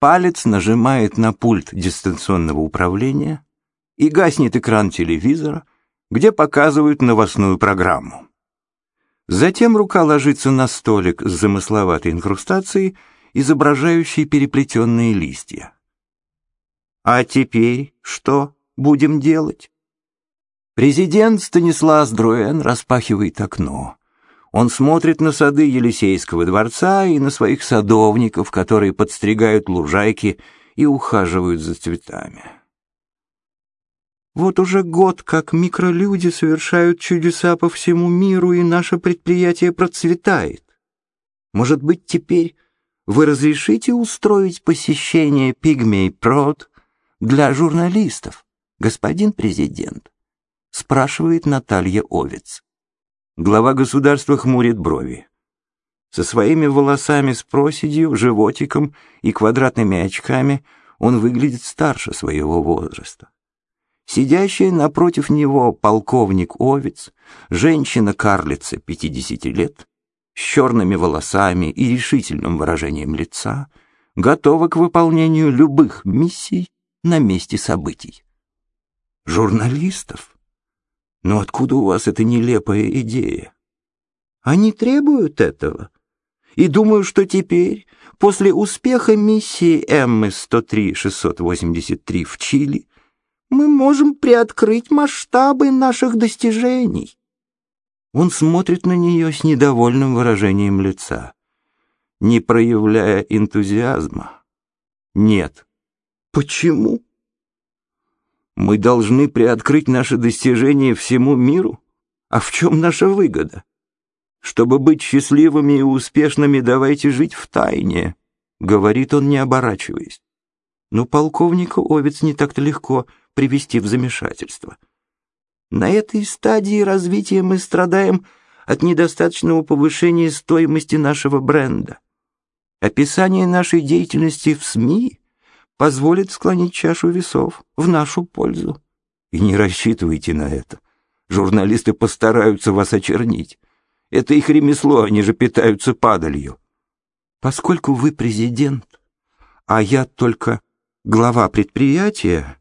Палец нажимает на пульт дистанционного управления и гаснет экран телевизора, где показывают новостную программу. Затем рука ложится на столик с замысловатой инкрустацией, изображающей переплетенные листья. А теперь что будем делать? Президент Станислав Дроен распахивает окно. Он смотрит на сады Елисейского дворца и на своих садовников, которые подстригают лужайки и ухаживают за цветами. Вот уже год, как микролюди совершают чудеса по всему миру, и наше предприятие процветает. Может быть, теперь вы разрешите устроить посещение Пигмей Прод для журналистов, господин президент? Спрашивает Наталья Овец. Глава государства хмурит брови. Со своими волосами с проседью, животиком и квадратными очками он выглядит старше своего возраста. Сидящий напротив него полковник Овец, женщина-карлица 50 лет, с черными волосами и решительным выражением лица, готова к выполнению любых миссий на месте событий. Журналистов? Но откуда у вас эта нелепая идея? Они требуют этого. И думаю, что теперь, после успеха миссии Эммы-103-683 в Чили, мы можем приоткрыть масштабы наших достижений. Он смотрит на нее с недовольным выражением лица, не проявляя энтузиазма. Нет. Почему? Мы должны приоткрыть наши достижения всему миру? А в чем наша выгода? Чтобы быть счастливыми и успешными, давайте жить в тайне, говорит он, не оборачиваясь. Но полковника Овец не так-то легко привести в замешательство. На этой стадии развития мы страдаем от недостаточного повышения стоимости нашего бренда. Описание нашей деятельности в СМИ позволит склонить чашу весов в нашу пользу. И не рассчитывайте на это. Журналисты постараются вас очернить. Это их ремесло, они же питаются падалью. Поскольку вы президент, а я только глава предприятия,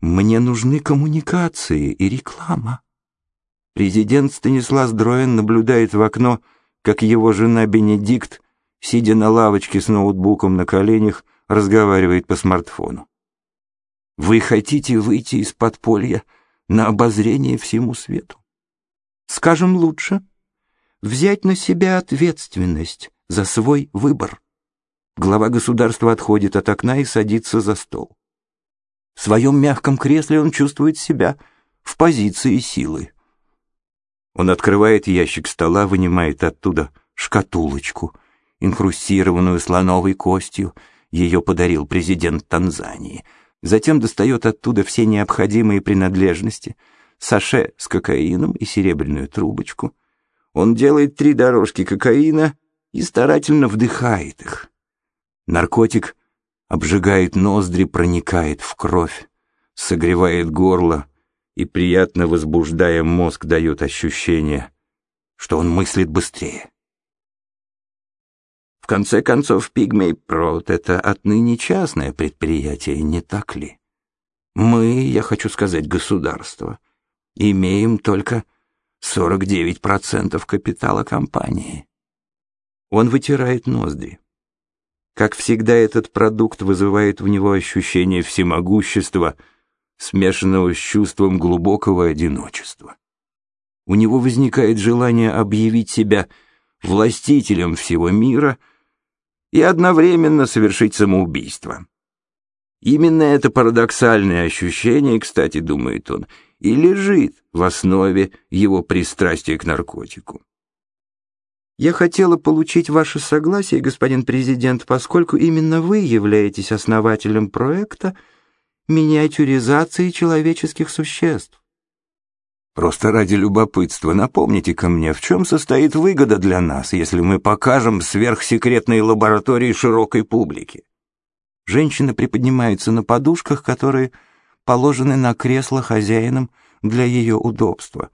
мне нужны коммуникации и реклама. Президент Станислав Дроен наблюдает в окно, как его жена Бенедикт, сидя на лавочке с ноутбуком на коленях, разговаривает по смартфону. Вы хотите выйти из подполья на обозрение всему свету? Скажем лучше, взять на себя ответственность за свой выбор. Глава государства отходит от окна и садится за стол. В своем мягком кресле он чувствует себя в позиции силы. Он открывает ящик стола, вынимает оттуда шкатулочку, инкрустированную слоновой костью, ее подарил президент Танзании. Затем достает оттуда все необходимые принадлежности, саше с кокаином и серебряную трубочку. Он делает три дорожки кокаина и старательно вдыхает их. Наркотик обжигает ноздри, проникает в кровь, согревает горло и, приятно возбуждая мозг, дает ощущение, что он мыслит быстрее. Конце концов, Пигмей Прот — это отныне частное предприятие, не так ли? Мы, я хочу сказать, государство, имеем только 49% капитала компании. Он вытирает ноздри. Как всегда, этот продукт вызывает в него ощущение всемогущества, смешанного с чувством глубокого одиночества. У него возникает желание объявить себя властителем всего мира и одновременно совершить самоубийство. Именно это парадоксальное ощущение, кстати, думает он, и лежит в основе его пристрастия к наркотику. Я хотела получить ваше согласие, господин президент, поскольку именно вы являетесь основателем проекта миниатюризации человеческих существ. Просто ради любопытства напомните-ка мне, в чем состоит выгода для нас, если мы покажем сверхсекретные лаборатории широкой публике? Женщина приподнимается на подушках, которые положены на кресло хозяином для ее удобства.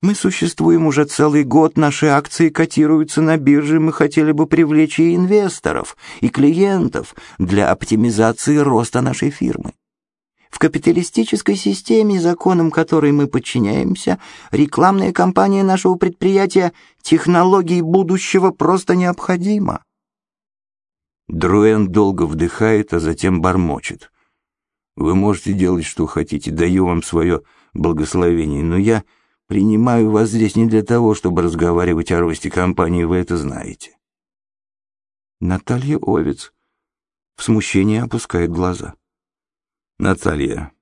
Мы существуем уже целый год, наши акции котируются на бирже, мы хотели бы привлечь и инвесторов, и клиентов для оптимизации роста нашей фирмы. В капиталистической системе, законам которой мы подчиняемся, рекламная кампания нашего предприятия технологий будущего просто необходима. Друэн долго вдыхает, а затем бормочет. Вы можете делать, что хотите, даю вам свое благословение, но я Принимаю вас здесь не для того, чтобы разговаривать о росте компании, вы это знаете. Наталья Овец в смущении опускает глаза. Наталья,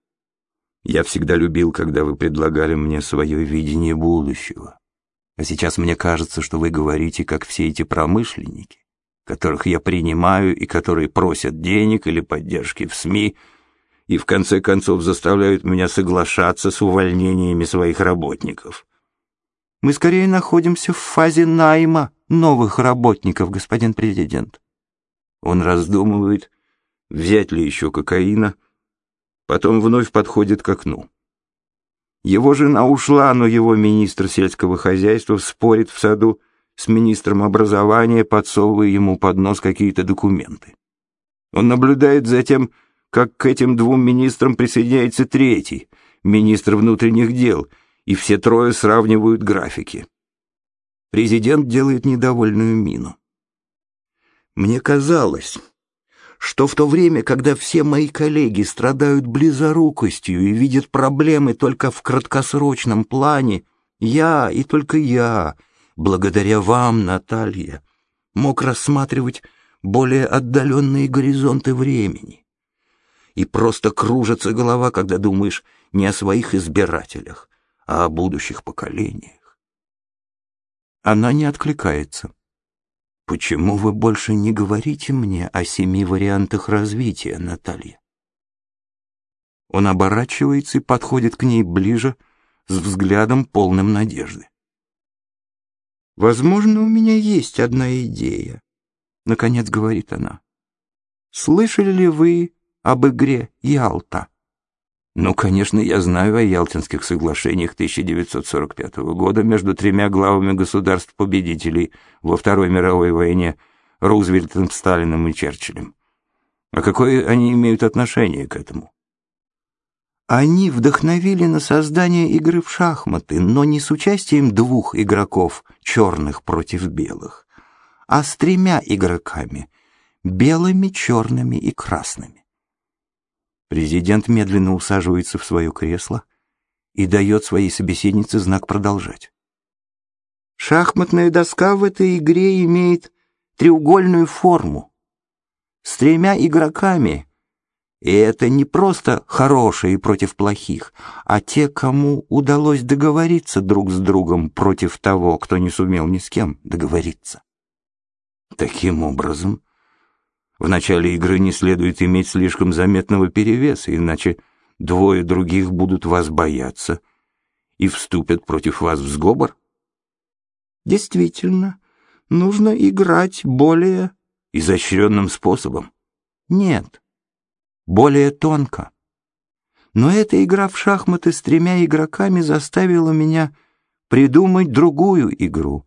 я всегда любил, когда вы предлагали мне свое видение будущего. А сейчас мне кажется, что вы говорите, как все эти промышленники, которых я принимаю и которые просят денег или поддержки в СМИ, и в конце концов заставляют меня соглашаться с увольнениями своих работников. Мы скорее находимся в фазе найма новых работников, господин президент. Он раздумывает, взять ли еще кокаина, потом вновь подходит к окну. Его жена ушла, но его министр сельского хозяйства спорит в саду с министром образования, подсовывая ему под нос какие-то документы. Он наблюдает за тем, как к этим двум министрам присоединяется третий, министр внутренних дел, и все трое сравнивают графики. Президент делает недовольную мину. Мне казалось, что в то время, когда все мои коллеги страдают близорукостью и видят проблемы только в краткосрочном плане, я и только я, благодаря вам, Наталья, мог рассматривать более отдаленные горизонты времени и просто кружится голова, когда думаешь не о своих избирателях, а о будущих поколениях. Она не откликается. Почему вы больше не говорите мне о семи вариантах развития, Наталья? Он оборачивается и подходит к ней ближе с взглядом полным надежды. «Возможно, у меня есть одна идея», — наконец говорит она. «Слышали ли вы об игре «Ялта». Ну, конечно, я знаю о Ялтинских соглашениях 1945 года между тремя главами государств-победителей во Второй мировой войне Рузвельтом, Сталиным и Черчиллем. А какое они имеют отношение к этому? Они вдохновили на создание игры в шахматы, но не с участием двух игроков, черных против белых, а с тремя игроками, белыми, черными и красными. Президент медленно усаживается в свое кресло и дает своей собеседнице знак продолжать. Шахматная доска в этой игре имеет треугольную форму с тремя игроками, и это не просто хорошие против плохих, а те, кому удалось договориться друг с другом против того, кто не сумел ни с кем договориться. Таким образом, в начале игры не следует иметь слишком заметного перевеса, иначе двое других будут вас бояться и вступят против вас в сговор. Действительно, нужно играть более изощренным способом. Нет, более тонко. Но эта игра в шахматы с тремя игроками заставила меня придумать другую игру.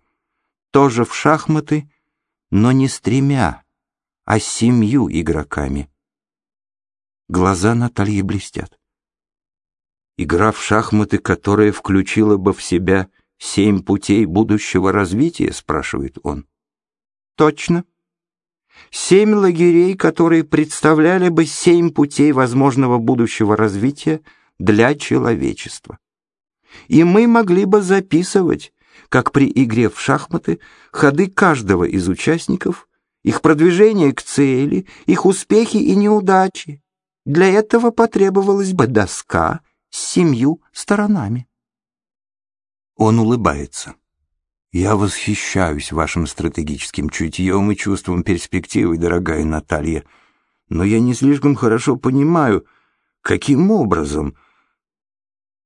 Тоже в шахматы, но не с тремя а семью игроками. Глаза Натальи блестят. Игра в шахматы, которая включила бы в себя семь путей будущего развития, спрашивает он. Точно. Семь лагерей, которые представляли бы семь путей возможного будущего развития для человечества. И мы могли бы записывать, как при игре в шахматы, ходы каждого из участников их продвижение к цели, их успехи и неудачи. Для этого потребовалась бы доска с семью сторонами. Он улыбается. Я восхищаюсь вашим стратегическим чутьем и чувством перспективы, дорогая Наталья, но я не слишком хорошо понимаю, каким образом...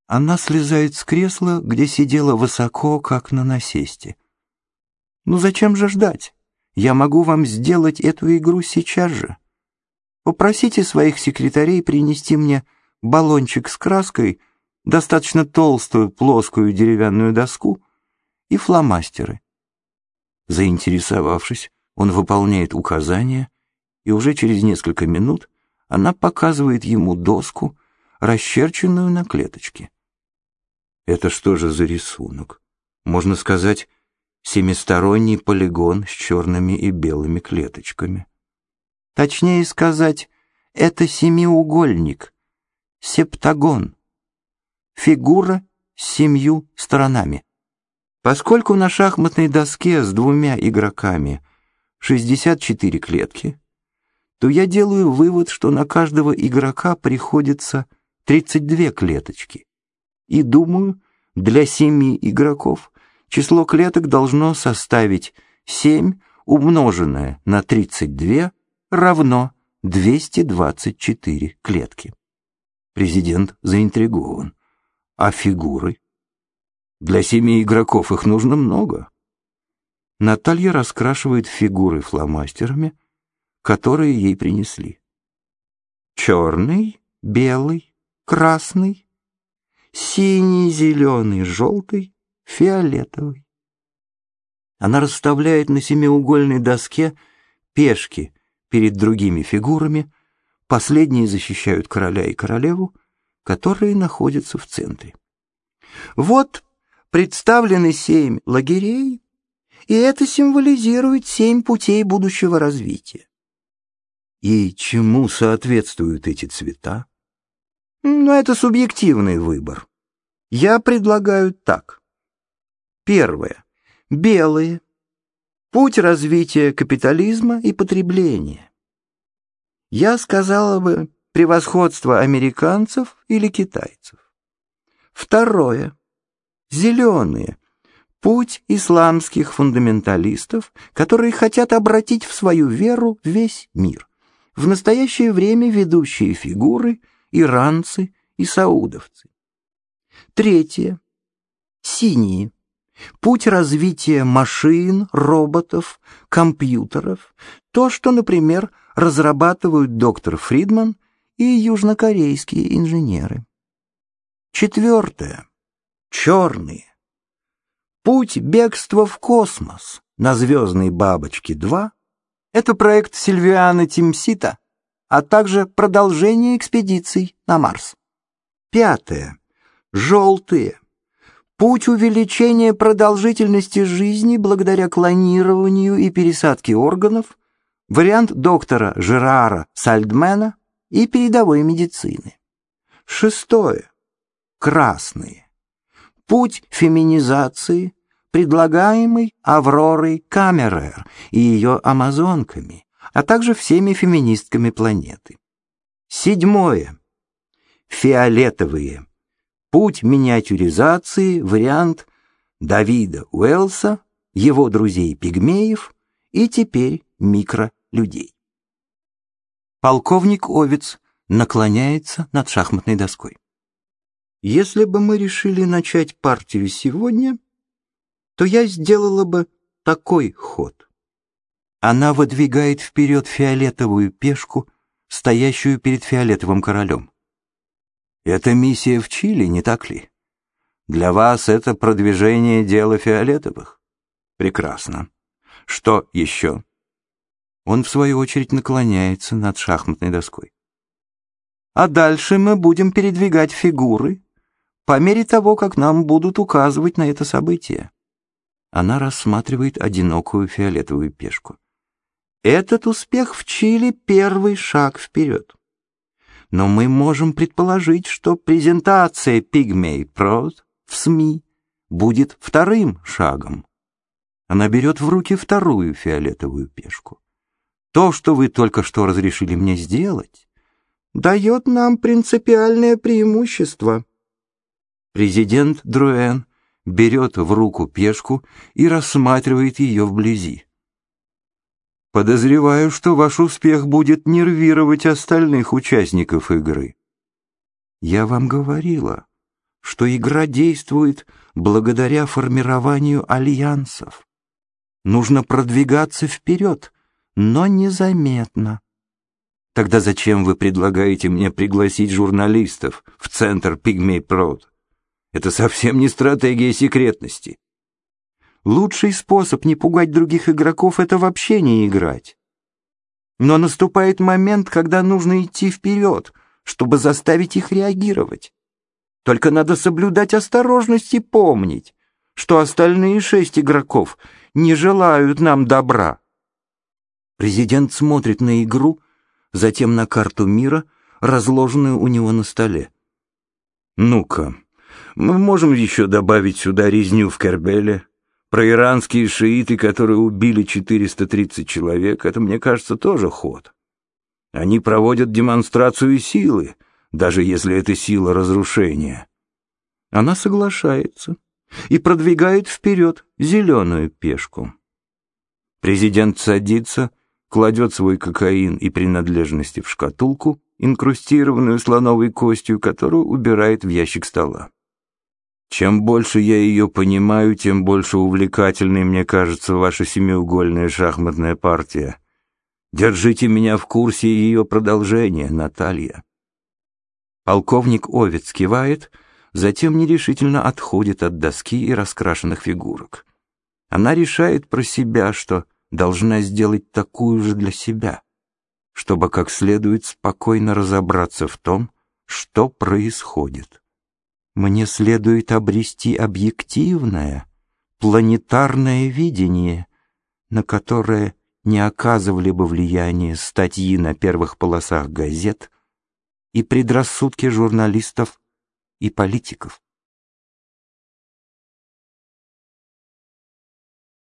Она слезает с кресла, где сидела высоко, как на насесте. Ну зачем же ждать? Я могу вам сделать эту игру сейчас же. Попросите своих секретарей принести мне баллончик с краской, достаточно толстую плоскую деревянную доску и фломастеры. Заинтересовавшись, он выполняет указания, и уже через несколько минут она показывает ему доску, расчерченную на клеточке. Это что же за рисунок? Можно сказать, семисторонний полигон с черными и белыми клеточками. Точнее сказать, это семиугольник, септагон, фигура с семью сторонами. Поскольку на шахматной доске с двумя игроками 64 клетки, то я делаю вывод, что на каждого игрока приходится 32 клеточки. И думаю, для семи игроков число клеток должно составить 7 умноженное на 32 равно 224 клетки. Президент заинтригован. А фигуры? Для семи игроков их нужно много. Наталья раскрашивает фигуры фломастерами, которые ей принесли. Черный, белый, красный, синий, зеленый, желтый, фиолетовый. Она расставляет на семиугольной доске пешки перед другими фигурами, последние защищают короля и королеву, которые находятся в центре. Вот представлены семь лагерей, и это символизирует семь путей будущего развития. И чему соответствуют эти цвета? Но это субъективный выбор. Я предлагаю так. Первое. Белые. Путь развития капитализма и потребления. Я сказала бы превосходство американцев или китайцев. Второе. Зеленые. Путь исламских фундаменталистов, которые хотят обратить в свою веру весь мир. В настоящее время ведущие фигуры – иранцы и саудовцы. Третье. Синие. Путь развития машин, роботов, компьютеров. То, что, например, разрабатывают доктор Фридман и южнокорейские инженеры. Четвертое. Черные. Путь бегства в космос на «Звездной бабочке-2» — это проект Сильвиана Тимсита, а также продолжение экспедиций на Марс. Пятое. Желтые. Путь увеличения продолжительности жизни благодаря клонированию и пересадке органов, вариант доктора Жерара Сальдмена и передовой медицины. Шестое. Красные. Путь феминизации, предлагаемый Авророй Камерер и ее амазонками, а также всеми феминистками планеты. Седьмое. Фиолетовые. Путь миниатюризации, вариант Давида Уэлса, его друзей-пигмеев и теперь микролюдей. Полковник Овец наклоняется над шахматной доской. Если бы мы решили начать партию сегодня, то я сделала бы такой ход. Она выдвигает вперед фиолетовую пешку, стоящую перед фиолетовым королем. Это миссия в Чили, не так ли? Для вас это продвижение дела фиолетовых? Прекрасно. Что еще? Он, в свою очередь, наклоняется над шахматной доской. А дальше мы будем передвигать фигуры по мере того, как нам будут указывать на это событие. Она рассматривает одинокую фиолетовую пешку. Этот успех в Чили — первый шаг вперед. Но мы можем предположить, что презентация Пигмей Прод в СМИ будет вторым шагом. Она берет в руки вторую фиолетовую пешку. То, что вы только что разрешили мне сделать, дает нам принципиальное преимущество. Президент Друэн берет в руку пешку и рассматривает ее вблизи. Подозреваю, что ваш успех будет нервировать остальных участников игры. Я вам говорила, что игра действует благодаря формированию альянсов. Нужно продвигаться вперед, но незаметно. Тогда зачем вы предлагаете мне пригласить журналистов в центр Пигмей Прод? Это совсем не стратегия секретности. Лучший способ не пугать других игроков — это вообще не играть. Но наступает момент, когда нужно идти вперед, чтобы заставить их реагировать. Только надо соблюдать осторожность и помнить, что остальные шесть игроков не желают нам добра. Президент смотрит на игру, затем на карту мира, разложенную у него на столе. «Ну-ка, мы можем еще добавить сюда резню в Кербеле, про иранские шииты, которые убили 430 человек, это, мне кажется, тоже ход. Они проводят демонстрацию силы, даже если это сила разрушения». Она соглашается и продвигает вперед зеленую пешку. Президент садится, кладет свой кокаин и принадлежности в шкатулку, инкрустированную слоновой костью, которую убирает в ящик стола. Чем больше я ее понимаю, тем больше увлекательной мне кажется ваша семиугольная шахматная партия. Держите меня в курсе ее продолжения, Наталья. Полковник Овец кивает, затем нерешительно отходит от доски и раскрашенных фигурок. Она решает про себя, что должна сделать такую же для себя, чтобы как следует спокойно разобраться в том, что происходит. Мне следует обрести объективное, планетарное видение, на которое не оказывали бы влияние статьи на первых полосах газет и предрассудки журналистов и политиков.